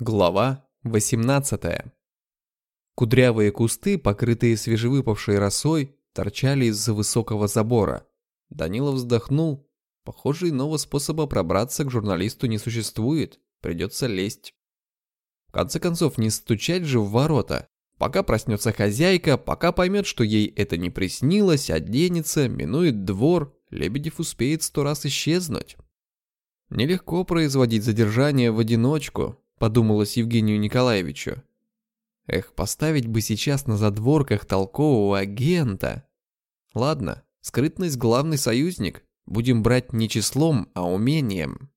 Глава 18. Кудрявые кусты, покрытые свежевыпавшей росой, торчали из-за высокого забора. Данилов вздохнул. Похоже, иного способа пробраться к журналисту не существует. Придется лезть. В конце концов, не стучать же в ворота. Пока проснется хозяйка, пока поймет, что ей это не приснилось, оденется, минует двор, Лебедев успеет сто раз исчезнуть. Нелегко производить задержание в одиночку, подумалось Евгению Николаевичу. Эх, поставить бы сейчас на задворках толкового агента. Ладно, скрытность главный союзник. Будем брать не числом, а умением.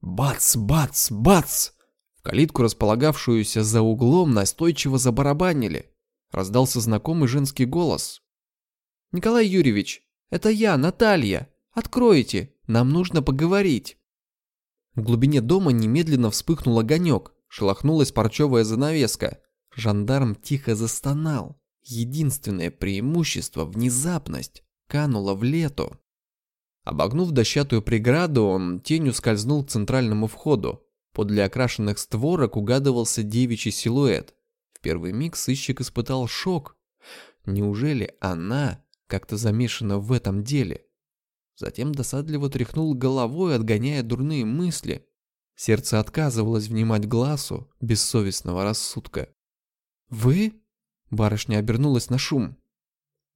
Бац, бац, бац! В калитку, располагавшуюся за углом, настойчиво забарабанили. Раздался знакомый женский голос. «Николай Юрьевич, это я, Наталья. Откройте, нам нужно поговорить». В глубине дома немедленно вспыхнул огонек, шелохнулась парчевая занавеска. Жандарм тихо застонал. Единственное преимущество – внезапность. Кануло в лету. Обогнув дощатую преграду, он тенью скользнул к центральному входу. Подле окрашенных створок угадывался девичий силуэт. В первый миг сыщик испытал шок. Неужели она как-то замешана в этом деле? Затем досадливо тряхнул головой, отгоняя дурные мысли. Сердце отказывалось внимать глазу бессовестного рассудка. «Вы?» Барышня обернулась на шум.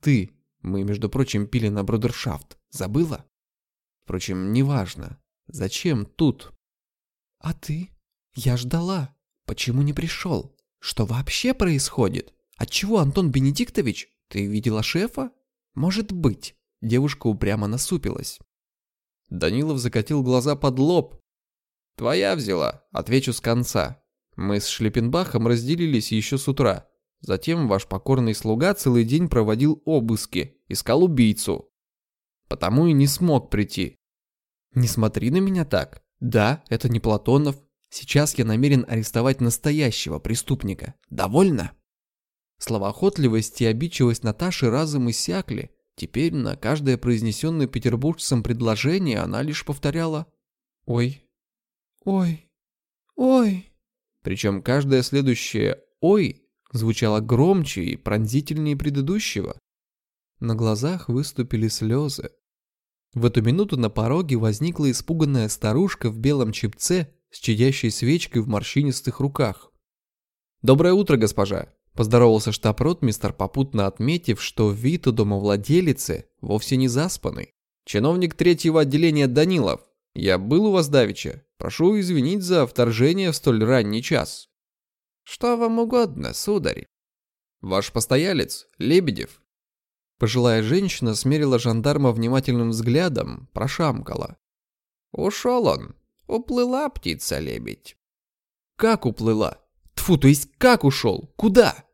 «Ты. Мы, между прочим, пили на брудершафт. Забыла?» «Впрочем, неважно. Зачем тут?» «А ты? Я ждала. Почему не пришел? Что вообще происходит? Отчего, Антон Бенедиктович? Ты видела шефа? Может быть. Девушка упрямо насупилась. Данилов закатил глаза под лоб. «Твоя взяла, отвечу с конца. Мы с Шлепенбахом разделились еще с утра. Затем ваш покорный слуга целый день проводил обыски, искал убийцу. Потому и не смог прийти. Не смотри на меня так. Да, это не Платонов. Сейчас я намерен арестовать настоящего преступника. Довольно?» Словоохотливость и обидчивость Наташи разом иссякли, Теперь на каждое произнесенное петербуржцем предложение она лишь повторяла «Ой, ой, ой». Причем каждое следующее «ой» звучало громче и пронзительнее предыдущего. На глазах выступили слезы. В эту минуту на пороге возникла испуганная старушка в белом чепце с чадящей свечкой в морщинистых руках. «Доброе утро, госпожа!» Поздоровался штаб-ротмистр, попутно отметив, что вид у домовладелицы вовсе не заспанный. «Чиновник третьего отделения Данилов, я был у вас давеча. Прошу извинить за вторжение в столь ранний час». «Что вам угодно, сударь?» «Ваш постоялец, Лебедев». Пожилая женщина смерила жандарма внимательным взглядом, прошамкала. «Ушел он. Уплыла птица-лебедь». «Как уплыла?» Тфу, то есть как ушел? Куда?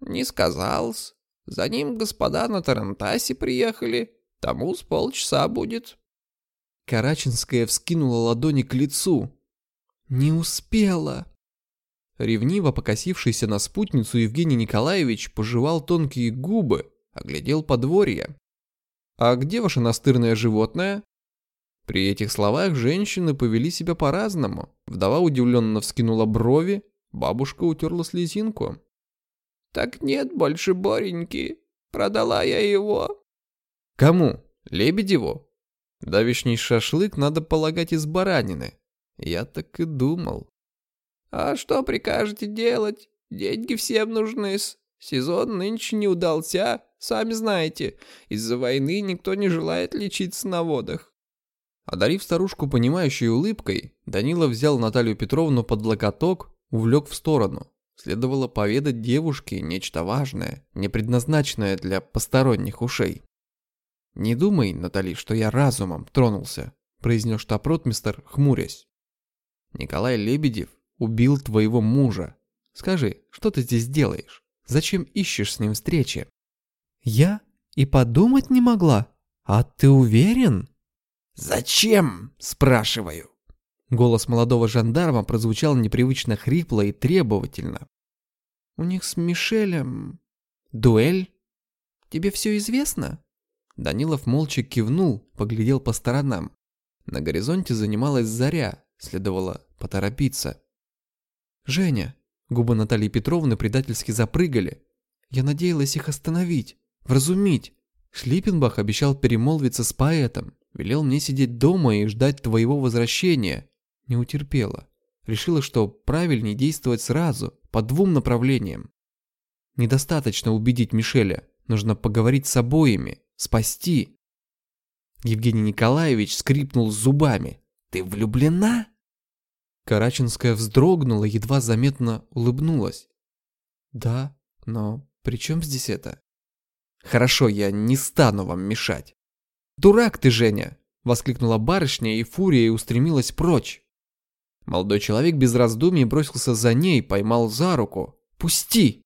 Не сказал-с. За ним господа на Тарантасе приехали. Тому с полчаса будет. Караченская вскинула ладони к лицу. Не успела. Ревниво покосившийся на спутницу Евгений Николаевич пожевал тонкие губы, оглядел подворье. «А где ваше настырное животное?» При этих словах женщины повели себя по-разному. Вдова удивленно вскинула брови, бабушка утерла слезинку. «Так нет больше Бореньки. Продала я его». «Кому? Лебедеву?» «Давишний шашлык, надо полагать, из баранины». Я так и думал. «А что прикажете делать? Деньги всем нужны-с. Сезон нынче не удался, сами знаете. Из-за войны никто не желает лечиться на водах. Одарив старушку понимающей улыбкой, Данила взял Наталью Петровну под локоток, увлек в сторону. Следовало поведать девушке нечто важное, не предназначенное для посторонних ушей. «Не думай, Натали, что я разумом тронулся», – произнес штаб-ротмистер, хмурясь. «Николай Лебедев убил твоего мужа. Скажи, что ты здесь делаешь? Зачем ищешь с ним встречи?» «Я? И подумать не могла. А ты уверен?» «Зачем?» – спрашиваю. Голос молодого жандарма прозвучал непривычно хрипло и требовательно. «У них с Мишелем... дуэль? Тебе все известно?» Данилов молча кивнул, поглядел по сторонам. На горизонте занималась заря, следовало поторопиться. «Женя!» Губы Натальи Петровны предательски запрыгали. «Я надеялась их остановить, вразумить. Шлиппенбах обещал перемолвиться с поэтом, велел мне сидеть дома и ждать твоего возвращения. Не утерпела. Решила, что правильнее действовать сразу, по двум направлениям. Недостаточно убедить Мишеля, нужно поговорить с обоими, спасти. Евгений Николаевич скрипнул зубами. «Ты влюблена?» Караченская вздрогнула, едва заметно улыбнулась. «Да, но при чем здесь это?» «Хорошо, я не стану вам мешать». «Дурак ты, Женя!» — воскликнула барышня, и фурия устремилась прочь. Молодой человек без раздумий бросился за ней, поймал за руку. «Пусти!»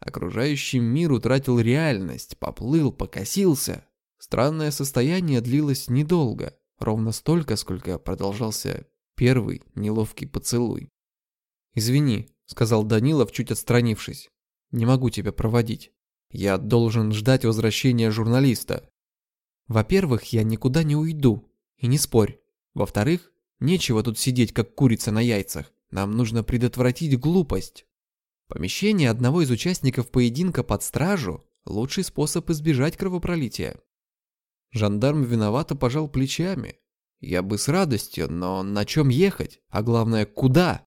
Окружающий мир утратил реальность, поплыл, покосился. Странное состояние длилось недолго, ровно столько, сколько продолжался первый неловкий поцелуй. «Извини», — сказал Данилов, чуть отстранившись. «Не могу тебя проводить. Я должен ждать возвращения журналиста. Во-первых, я никуда не уйду. И не спорь. Во-вторых, Нечего тут сидеть, как курица на яйцах. Нам нужно предотвратить глупость. Помещение одного из участников поединка под стражу – лучший способ избежать кровопролития. Жандарм виновато пожал плечами. Я бы с радостью, но на чем ехать? А главное, куда?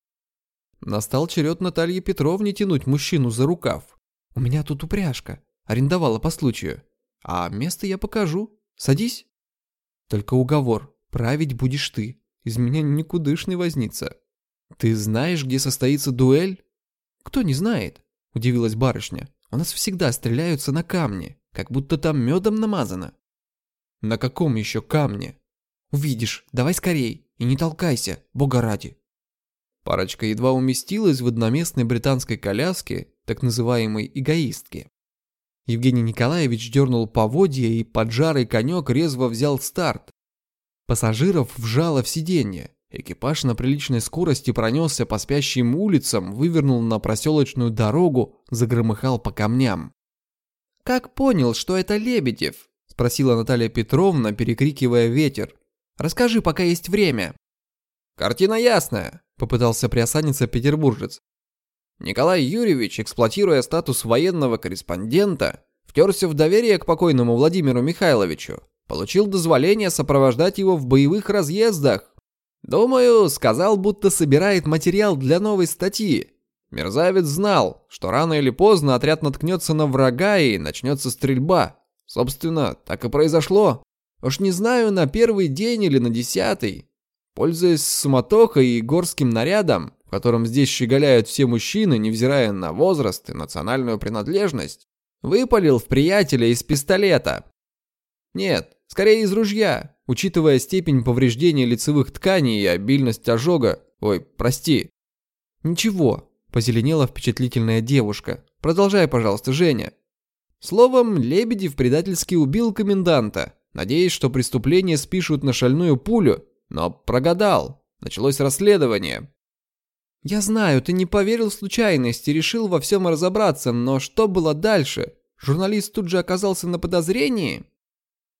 Настал черед Натальи Петровне тянуть мужчину за рукав. У меня тут упряжка. Арендовала по случаю. А место я покажу. Садись. Только уговор. Править будешь ты. Из меня никудышный возница. Ты знаешь, где состоится дуэль? Кто не знает? Удивилась барышня. У нас всегда стреляются на камне, как будто там медом намазано. На каком еще камне? Увидишь, давай скорей и не толкайся, бога ради. Парочка едва уместилась в одноместной британской коляске, так называемой эгоистки. Евгений Николаевич дернул поводья и поджарый конек резво взял старт, Пассажиров вжало в сиденье. Экипаж на приличной скорости пронесся по спящим улицам, вывернул на проселочную дорогу, загромыхал по камням. «Как понял, что это Лебедев?» – спросила Наталья Петровна, перекрикивая ветер. «Расскажи, пока есть время». «Картина ясная», – попытался приосаниться петербуржец. Николай Юрьевич, эксплуатируя статус военного корреспондента, втерся в доверие к покойному Владимиру Михайловичу, Получил дозволение сопровождать его в боевых разъездах. Думаю, сказал, будто собирает материал для новой статьи. Мерзавец знал, что рано или поздно отряд наткнется на врага и начнется стрельба. Собственно, так и произошло. Уж не знаю, на первый день или на десятый. Пользуясь суматохой и горским нарядом, в котором здесь щеголяют все мужчины, невзирая на возраст и национальную принадлежность, выпалил в приятеля из пистолета. Нет, Скорее из ружья, учитывая степень повреждения лицевых тканей и обильность ожога. Ой, прости. Ничего, позеленела впечатлительная девушка. Продолжай, пожалуйста, Женя. Словом, Лебедев предательски убил коменданта, надеясь, что преступление спишут на шальную пулю, но прогадал. Началось расследование. Я знаю, ты не поверил в случайность и решил во всем разобраться, но что было дальше? Журналист тут же оказался на подозрении?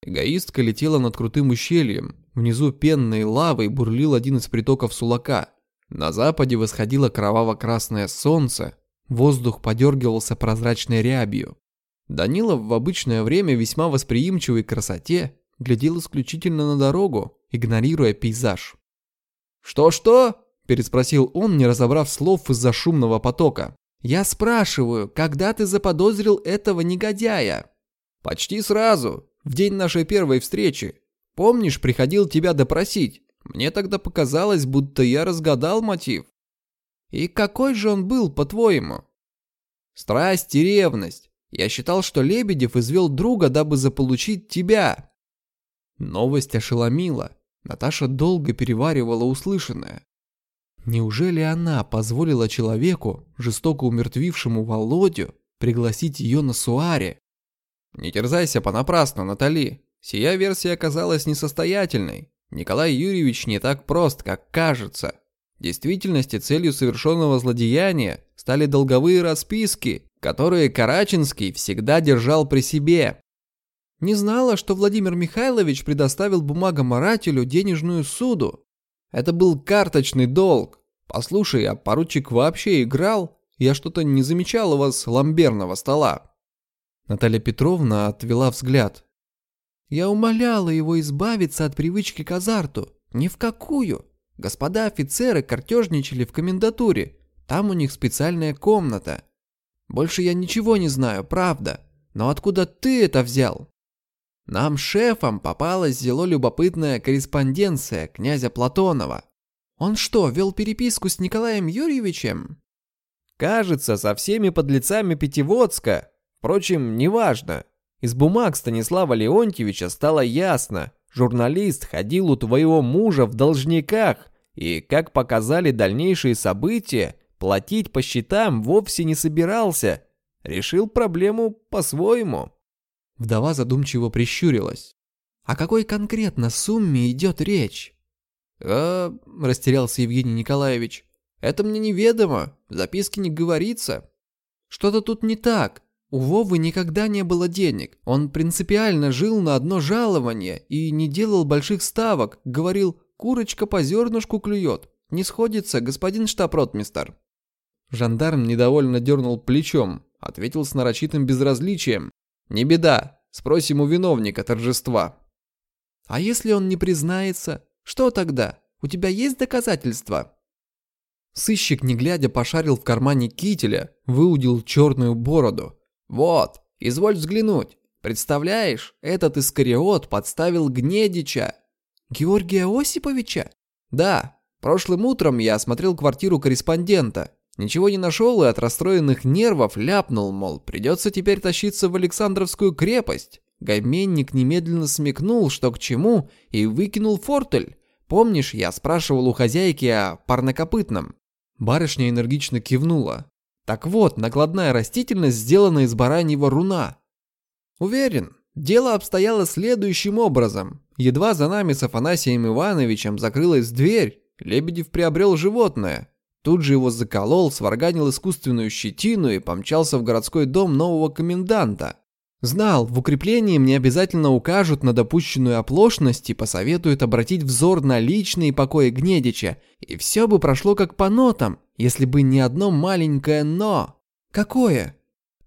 Эгоистка летела над крутым ущельем. Внизу пенной лавой бурлил один из притоков Сулака. На западе восходило кроваво-красное солнце. Воздух подергивался прозрачной рябью. Данилов в обычное время весьма восприимчивый к красоте глядел исключительно на дорогу, игнорируя пейзаж. «Что-что?» – переспросил он, не разобрав слов из-за шумного потока. «Я спрашиваю, когда ты заподозрил этого негодяя?» «Почти сразу. В день нашей первой встречи. Помнишь, приходил тебя допросить? Мне тогда показалось, будто я разгадал мотив. И какой же он был, по-твоему? Страсть и ревность. Я считал, что Лебедев извел друга, дабы заполучить тебя. Новость ошеломила. Наташа долго переваривала услышанное. Неужели она позволила человеку, жестоко умертвившему Володю, пригласить ее на суаре? Не терзайся понапрасну, Натали. Сия версия оказалась несостоятельной. Николай Юрьевич не так прост, как кажется. В действительности целью совершенного злодеяния стали долговые расписки, которые Караченский всегда держал при себе. Не знала, что Владимир Михайлович предоставил бумагоморателю денежную суду. Это был карточный долг. Послушай, а поручик вообще играл? Я что-то не замечал у вас ламберного стола. Наталья Петровна отвела взгляд. Я умоляла его избавиться от привычки к азарту. Ни в какую. Господа офицеры картежничали в комендатуре. Там у них специальная комната. Больше я ничего не знаю, правда. Но откуда ты это взял? Нам, шефам, попалась зело любопытная корреспонденция князя Платонова. Он что, вел переписку с Николаем Юрьевичем? Кажется, со всеми подлецами Пятиводска. Впрочем, неважно. Из бумаг Станислава Леонтьевича стало ясно. Журналист ходил у твоего мужа в должниках, и, как показали дальнейшие события, платить по счетам вовсе не собирался. Решил проблему по-своему. Вдова задумчиво прищурилась. «О какой конкретно сумме идет речь?» «Э, — растерялся Евгений Николаевич, — это мне неведомо, в записке не говорится». «Что-то тут не так. У Вовы никогда не было денег. Он принципиально жил на одно жалование и не делал больших ставок. Говорил, курочка по зернышку клюет. Не сходится, господин штаб-ротмистер». Жандарм недовольно дернул плечом, ответил с нарочитым безразличием. «Не беда, спросим у виновника торжества». «А если он не признается? Что тогда? У тебя есть доказательства?» Сыщик, не глядя, пошарил в кармане кителя, выудил черную бороду. «Вот, изволь взглянуть. Представляешь, этот искариот подставил Гнедича». «Георгия Осиповича?» «Да, прошлым утром я осмотрел квартиру корреспондента. Ничего не нашел и от расстроенных нервов ляпнул, мол, придется теперь тащиться в Александровскую крепость. Гайменник немедленно смекнул, что к чему, и выкинул фортель. Помнишь, я спрашивал у хозяйки о парнокопытном? Барышня энергично кивнула. Так вот, накладная растительность сделана из бараньего руна. Уверен, дело обстояло следующим образом. Едва за нами с Афанасием Ивановичем закрылась дверь, Лебедев приобрел животное. Тут же его заколол, сварганил искусственную щетину и помчался в городской дом нового коменданта. Знал, в укреплении мне обязательно укажут на допущенную оплошность и посоветуют обратить взор на личные покои Гнедича, и все бы прошло как по нотам, если бы не одно маленькое «но». «Какое?»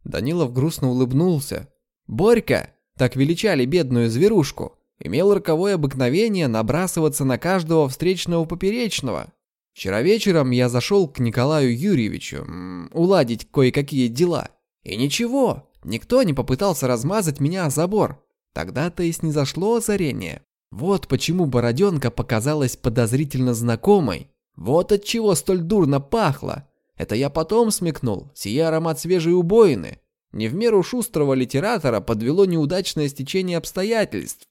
Данилов грустно улыбнулся. «Борька, так величали бедную зверушку, имел роковое обыкновение набрасываться на каждого встречного поперечного. Вчера вечером я зашел к Николаю Юрьевичу уладить кое-какие дела. И ничего, никто не попытался размазать меня о забор. Тогда-то и снизошло озарение. Вот почему бороденка показалась подозрительно знакомой. Вот от чего столь дурно пахло. Это я потом смекнул, сия аромат свежей убоины. Не в меру шустрого литератора подвело неудачное стечение обстоятельств.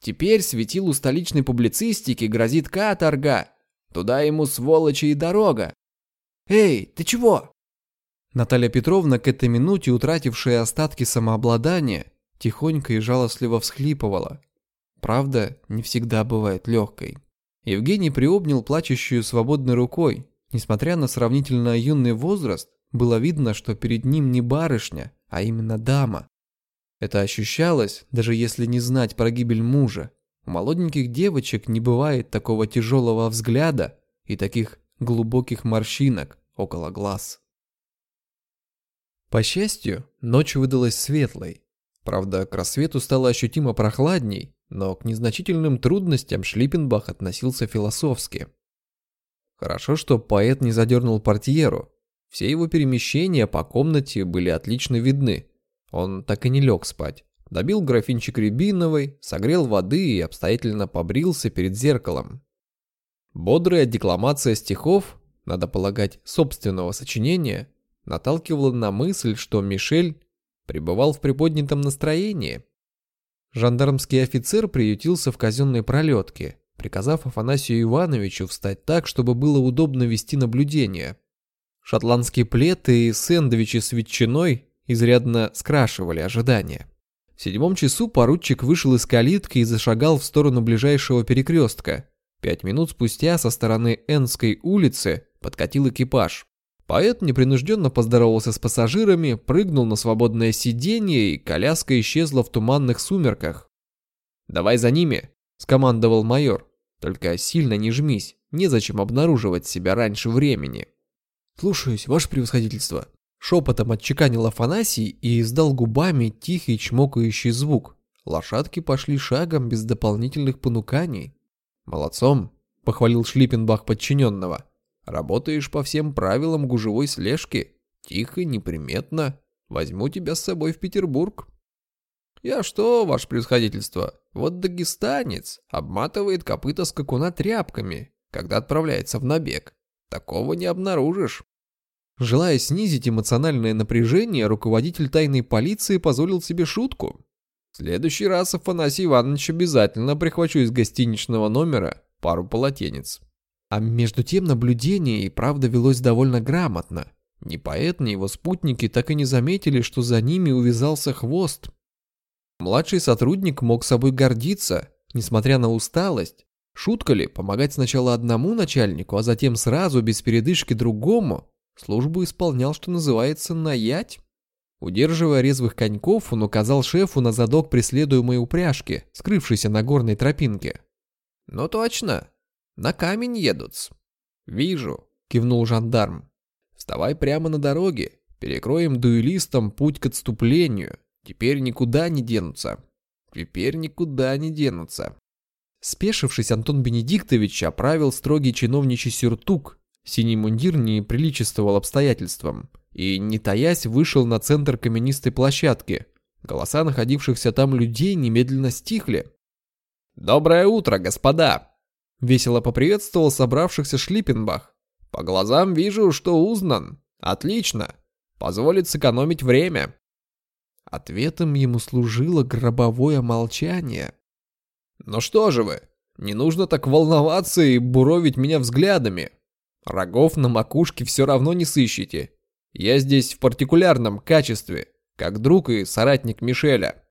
Теперь светилу столичной публицистики грозит каторга, Туда ему, сволочи, и дорога. Эй, ты чего? Наталья Петровна, к этой минуте утратившая остатки самообладания, тихонько и жалостливо всхлипывала. Правда, не всегда бывает легкой. Евгений приобнял плачущую свободной рукой. Несмотря на сравнительно юный возраст, было видно, что перед ним не барышня, а именно дама. Это ощущалось, даже если не знать про гибель мужа. У молоденьких девочек не бывает такого тяжелого взгляда и таких глубоких морщинок около глаз. По счастью, ночь выдалась светлой. Правда, к рассвету стало ощутимо прохладней, но к незначительным трудностям Шлиппенбах относился философски. Хорошо, что поэт не задернул портьеру. Все его перемещения по комнате были отлично видны. Он так и не лег спать. Добил графинчик рябиновой, согрел воды и обстоятельно побрился перед зеркалом. Бодрая декламация стихов, надо полагать, собственного сочинения, наталкивала на мысль, что Мишель пребывал в приподнятом настроении. Жандармский офицер приютился в казенной пролетке, приказав Афанасию Ивановичу встать так, чтобы было удобно вести наблюдение. Шотландские плед и сэндвичи с ветчиной изрядно скрашивали ожидания. В седьмом часу поручик вышел из калитки и зашагал в сторону ближайшего перекрестка. Пять минут спустя со стороны Энской улицы подкатил экипаж. Поэт непринужденно поздоровался с пассажирами, прыгнул на свободное сиденье, и коляска исчезла в туманных сумерках. «Давай за ними», — скомандовал майор. Только сильно не жмись, незачем обнаруживать себя раньше времени. Слушаюсь, ваше превосходительство. Шепотом отчеканил Афанасий и издал губами тихий чмокающий звук. Лошадки пошли шагом без дополнительных понуканий. Молодцом, похвалил Шлиппенбах подчиненного. Работаешь по всем правилам гужевой слежки. Тихо, неприметно. Возьму тебя с собой в Петербург. Я что, ваше превосходительство, вот дагестанец обматывает копыта скакуна тряпками, когда отправляется в набег. Такого не обнаружишь. Желая снизить эмоциональное напряжение, руководитель тайной полиции позволил себе шутку. В следующий раз Афанасий Иванович обязательно прихвачу из гостиничного номера пару полотенец. А между тем наблюдение и правда велось довольно грамотно. Ни поэт, ни его спутники так и не заметили, что за ними увязался хвост. Младший сотрудник мог собой гордиться, несмотря на усталость. Шутка ли, помогать сначала одному начальнику, а затем сразу, без передышки, другому? Службу исполнял, что называется, наять. Удерживая резвых коньков, он указал шефу на задок преследуемой упряжки, скрывшейся на горной тропинке. «Ну точно, на камень едут». «Вижу», — кивнул жандарм. «Вставай прямо на дороге, перекроем дуэлистам путь к отступлению. Теперь никуда не денутся. Теперь никуда не денутся». Спешившись, Антон Бенедиктович оправил строгий чиновничий сюртук. Синий мундир не приличествовал обстоятельствам. И, не таясь, вышел на центр каменистой площадки. Голоса находившихся там людей немедленно стихли. «Доброе утро, господа!» Весело поприветствовал собравшихся Шлиппенбах. «По глазам вижу, что узнан. Отлично. Позволит сэкономить время». Ответом ему служило гробовое молчание. «Ну что же вы, не нужно так волноваться и буровить меня взглядами. Рогов на макушке все равно не сыщете. Я здесь в партикулярном качестве, как друг и соратник Мишеля».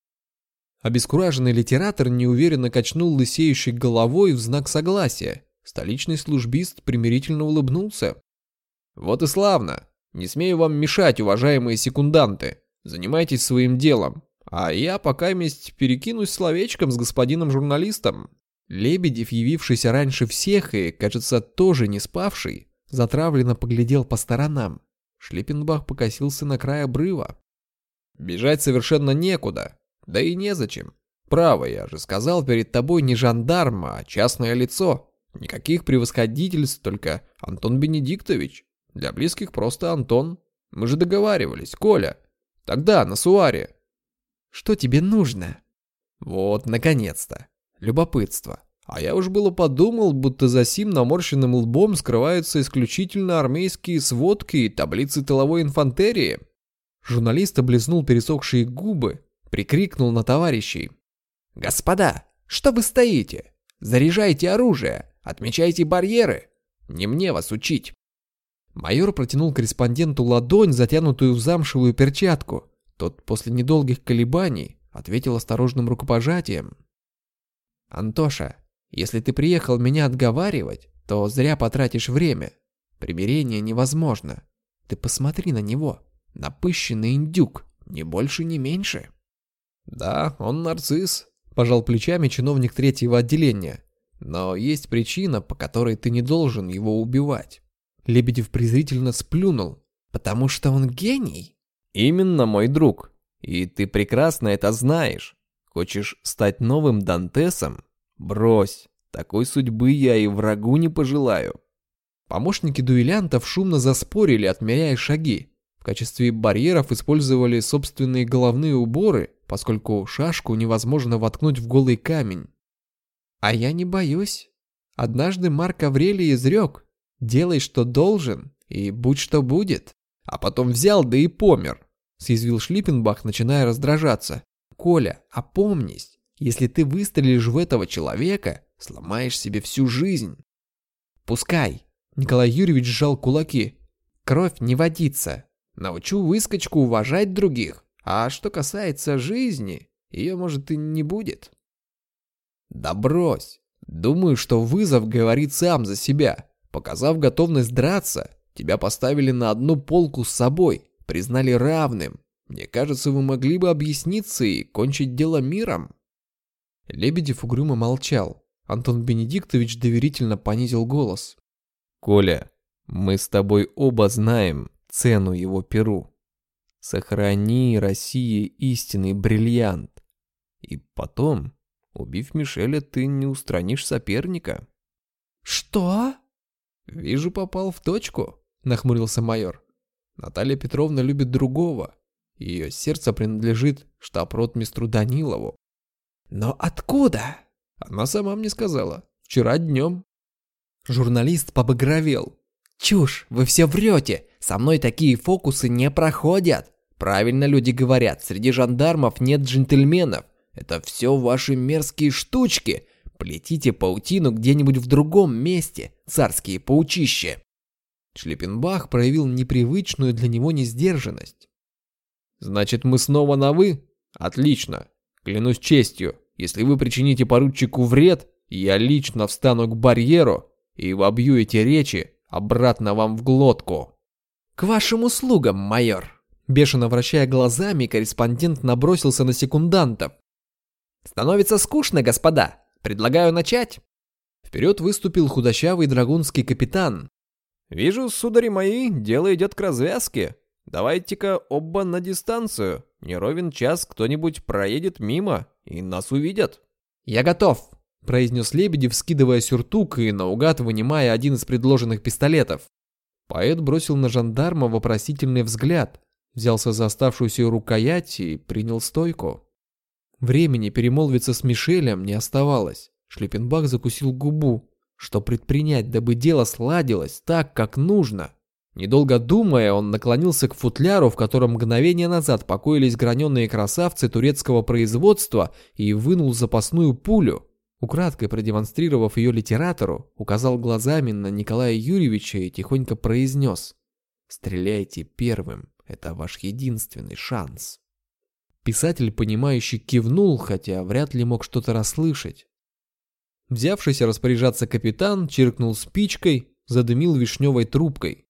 Обескураженный литератор неуверенно качнул лысеющей головой в знак согласия. Столичный службист примирительно улыбнулся. «Вот и славно. Не смею вам мешать, уважаемые секунданты. Занимайтесь своим делом. А я пока месть перекинусь словечком с господином журналистом». Лебедев, явившийся раньше всех и, кажется, тоже не спавший, затравленно поглядел по сторонам. Шлиппенбах покосился на край обрыва. «Бежать совершенно некуда. Да и незачем. Право, я же сказал, перед тобой не жандарм, а частное лицо. Никаких превосходительств, только Антон Бенедиктович. Для близких просто Антон. Мы же договаривались, Коля. Тогда, на Суаре. Что тебе нужно? Вот, наконец-то. Любопытство. А я уж было подумал, будто за сим наморщенным лбом скрываются исключительно армейские сводки и таблицы тыловой инфантерии. Журналист облизнул пересохшие губы, прикрикнул на товарищей. «Господа, что вы стоите? Заряжайте оружие, отмечайте барьеры. Не мне вас учить». Майор протянул корреспонденту ладонь, затянутую в замшевую перчатку. Тот после недолгих колебаний ответил осторожным рукопожатием. «Антоша, если ты приехал меня отговаривать, то зря потратишь время. Примирение невозможно. Ты посмотри на него. Напыщенный индюк, ни больше, ни меньше». «Да, он нарцисс», – пожал плечами чиновник третьего отделения. «Но есть причина, по которой ты не должен его убивать». Лебедев презрительно сплюнул. «Потому что он гений?» «Именно, мой друг. И ты прекрасно это знаешь. Хочешь стать новым Дантесом? Брось. Такой судьбы я и врагу не пожелаю». Помощники дуэлянтов шумно заспорили, отмеряя шаги. В качестве барьеров использовали собственные головные уборы, поскольку шашку невозможно воткнуть в голый камень. А я не боюсь. Однажды Марк Аврелий изрек «Делай, что должен, и будь, что будет». А потом взял, да и помер. Съязвил Шлиппенбах, начиная раздражаться. «Коля, опомнись, если ты выстрелишь в этого человека, сломаешь себе всю жизнь». «Пускай», — Николай Юрьевич сжал кулаки. «Кровь не водится. Научу выскочку уважать других. А что касается жизни, ее, может, и не будет». «Да брось. Думаю, что вызов говорит сам за себя. Показав готовность драться, тебя поставили на одну полку с собой, признали равным. Мне кажется, вы могли бы объясниться и кончить дело миром». Лебедев угрюмо молчал. Антон Бенедиктович доверительно понизил голос. «Коля, мы с тобой оба знаем цену его перу. Сохрани России истинный бриллиант. И потом, убив Мишеля, ты не устранишь соперника». «Что?» «Вижу, попал в точку», — нахмурился майор. «Наталья Петровна любит другого. Ее сердце принадлежит штаб-ротмистру Данилову». «Но откуда?» Она сама мне сказала. Вчера днем. Журналист побагровел. «Чушь, вы все врете. Со мной такие фокусы не проходят. Правильно люди говорят, среди жандармов нет джентльменов. Это все ваши мерзкие штучки. Плетите паутину где-нибудь в другом месте, царские паучища». Шлиппенбах проявил непривычную для него несдержанность. «Значит, мы снова на «вы»? Отлично. Клянусь честью, если вы причините поручику вред, я лично встану к барьеру и вобью эти речи обратно вам в глотку. К вашим услугам, майор. Бешено вращая глазами, корреспондент набросился на секундантов. Становится скучно, господа. Предлагаю начать. Вперед выступил худощавый драгунский капитан. «Вижу, судари мои, дело идет к развязке. Давайте-ка оба на дистанцию. Не ровен час кто-нибудь проедет мимо, и нас увидят». «Я готов», — произнес Лебедев, скидывая сюртук и наугад вынимая один из предложенных пистолетов. Поэт бросил на жандарма вопросительный взгляд, взялся за оставшуюся рукоять и принял стойку. Времени перемолвиться с Мишелем не оставалось. Шлиппенбах закусил губу. Что предпринять, дабы дело сладилось так, как нужно? Недолго думая, он наклонился к футляру, в котором мгновение назад покоились граненые красавцы турецкого производства, и вынул запасную пулю. Украдкой продемонстрировав ее литератору, указал глазами на Николая Юрьевича и тихонько произнес «Стреляйте первым, это ваш единственный шанс». Писатель, понимающий, кивнул, хотя вряд ли мог что-то расслышать. Взявшийся распоряжаться капитан чиркнул спичкой, задымил вишневой трубкой.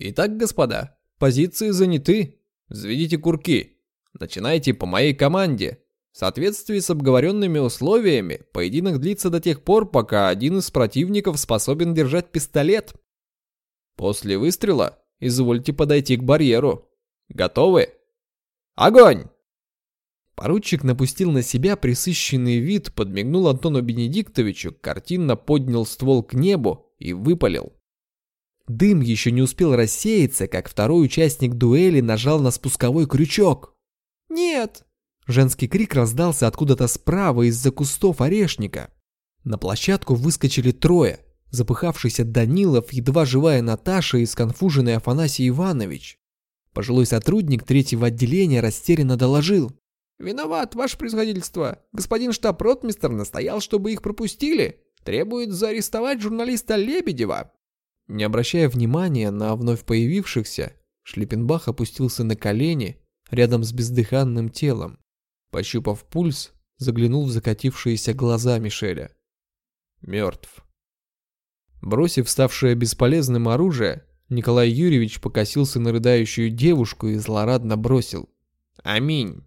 Итак, господа, позиции заняты. Взведите курки. Начинайте по моей команде. В соответствии с обговоренными условиями, поединок длится до тех пор, пока один из противников способен держать пистолет. После выстрела извольте подойти к барьеру. Готовы? Огонь! Поручик напустил на себя присыщенный вид, подмигнул Антону Бенедиктовичу, картинно поднял ствол к небу и выпалил. Дым еще не успел рассеяться, как второй участник дуэли нажал на спусковой крючок. «Нет!» Женский крик раздался откуда-то справа из-за кустов орешника. На площадку выскочили трое. Запыхавшийся Данилов, едва живая Наташа и сконфуженный Афанасий Иванович. Пожилой сотрудник третьего отделения растерянно доложил. «Виноват, ваше превосходительство. Господин штаб-ротмистер настоял, чтобы их пропустили. Требует заарестовать журналиста Лебедева». Не обращая внимания на вновь появившихся, Шлиппенбах опустился на колени рядом с бездыханным телом. Пощупав пульс, заглянул в закатившиеся глаза Мишеля. Мертв. Бросив ставшее бесполезным оружие, Николай Юрьевич покосился на рыдающую девушку и злорадно бросил. «Аминь».